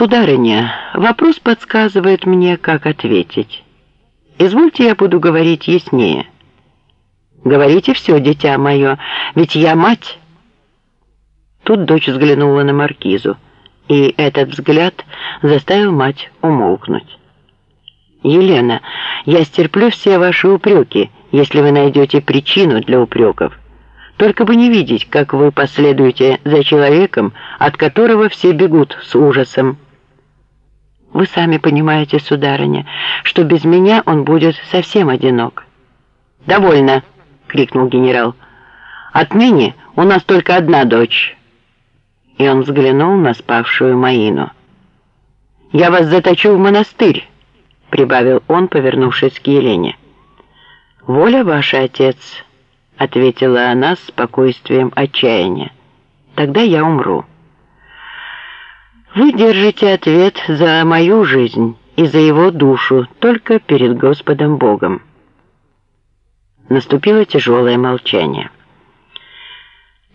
«Сударыня, вопрос подсказывает мне, как ответить. Извольте, я буду говорить яснее». «Говорите все, дитя мое, ведь я мать». Тут дочь взглянула на маркизу, и этот взгляд заставил мать умолкнуть. «Елена, я стерплю все ваши упреки, если вы найдете причину для упреков. Только бы не видеть, как вы последуете за человеком, от которого все бегут с ужасом. Вы сами понимаете, сударыня, что без меня он будет совсем одинок. «Довольно!» — крикнул генерал. «Отныне у нас только одна дочь». И он взглянул на спавшую Маину. «Я вас заточу в монастырь», — прибавил он, повернувшись к Елене. «Воля ваша, отец», ответила она с спокойствием отчаяния. «Тогда я умру». «Вы держите ответ за мою жизнь и за его душу только перед Господом Богом». Наступило тяжелое молчание.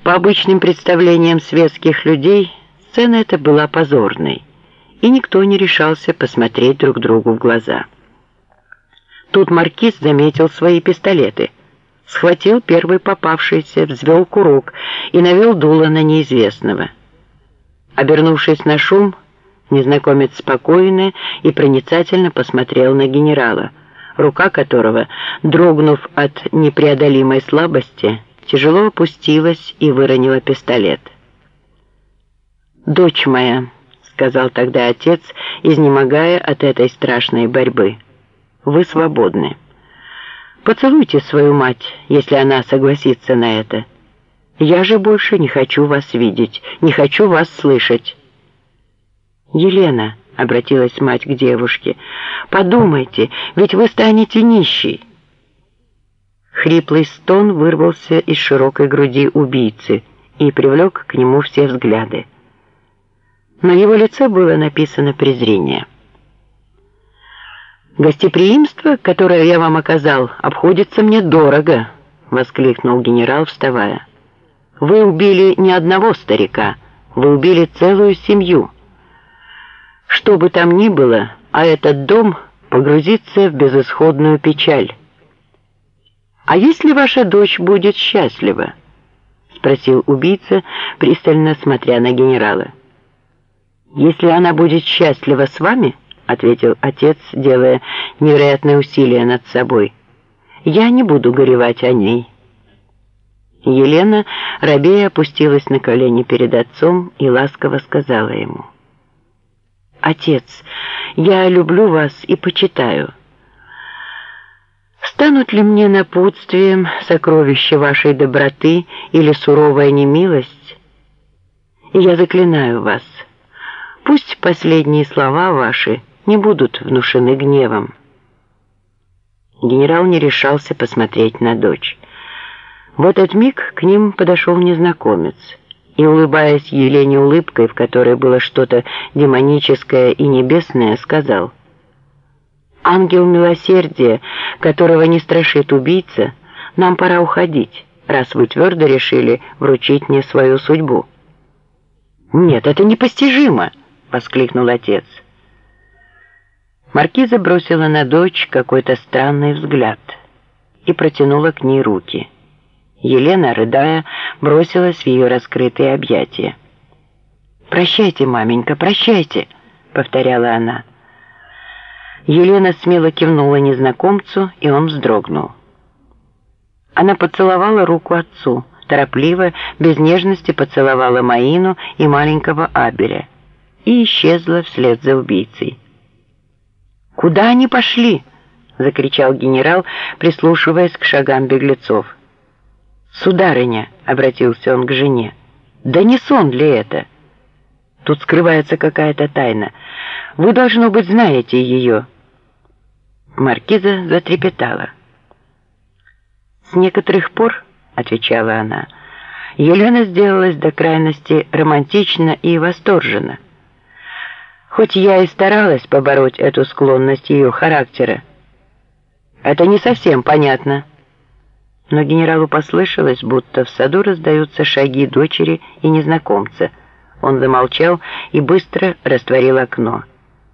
По обычным представлениям светских людей, сцена эта была позорной, и никто не решался посмотреть друг другу в глаза. Тут маркиз заметил свои пистолеты – схватил первый попавшийся, взвел курок и навел дуло на неизвестного. Обернувшись на шум, незнакомец спокойно и проницательно посмотрел на генерала, рука которого, дрогнув от непреодолимой слабости, тяжело опустилась и выронила пистолет. «Дочь моя», — сказал тогда отец, изнемогая от этой страшной борьбы, — «вы свободны». Поцелуйте свою мать, если она согласится на это. Я же больше не хочу вас видеть, не хочу вас слышать. Елена, — обратилась мать к девушке, — подумайте, ведь вы станете нищей. Хриплый стон вырвался из широкой груди убийцы и привлек к нему все взгляды. На его лице было написано презрение. «Гостеприимство, которое я вам оказал, обходится мне дорого», — воскликнул генерал, вставая. «Вы убили не одного старика, вы убили целую семью. Что бы там ни было, а этот дом погрузится в безысходную печаль». «А если ваша дочь будет счастлива?» — спросил убийца, пристально смотря на генерала. «Если она будет счастлива с вами...» — ответил отец, делая невероятное усилие над собой. «Я не буду горевать о ней». Елена, рабея, опустилась на колени перед отцом и ласково сказала ему. «Отец, я люблю вас и почитаю. Станут ли мне напутствием сокровища вашей доброты или суровая немилость? Я заклинаю вас, пусть последние слова ваши — не будут внушены гневом. Генерал не решался посмотреть на дочь. В этот миг к ним подошел незнакомец и, улыбаясь Елене улыбкой, в которой было что-то демоническое и небесное, сказал «Ангел милосердия, которого не страшит убийца, нам пора уходить, раз вы твердо решили вручить мне свою судьбу». «Нет, это непостижимо!» — воскликнул отец. Маркиза бросила на дочь какой-то странный взгляд и протянула к ней руки. Елена, рыдая, бросилась в ее раскрытые объятия. «Прощайте, маменька, прощайте!» — повторяла она. Елена смело кивнула незнакомцу, и он вздрогнул. Она поцеловала руку отцу, торопливо, без нежности поцеловала Маину и маленького Абеля и исчезла вслед за убийцей. «Куда они пошли?» — закричал генерал, прислушиваясь к шагам беглецов. «Сударыня», — обратился он к жене, — «да не сон ли это? Тут скрывается какая-то тайна. Вы, должно быть, знаете ее». Маркиза затрепетала. «С некоторых пор», — отвечала она, — Елена сделалась до крайности романтична и восторжена. Хоть я и старалась побороть эту склонность ее характера. Это не совсем понятно. Но генералу послышалось, будто в саду раздаются шаги дочери и незнакомца, Он замолчал и быстро растворил окно.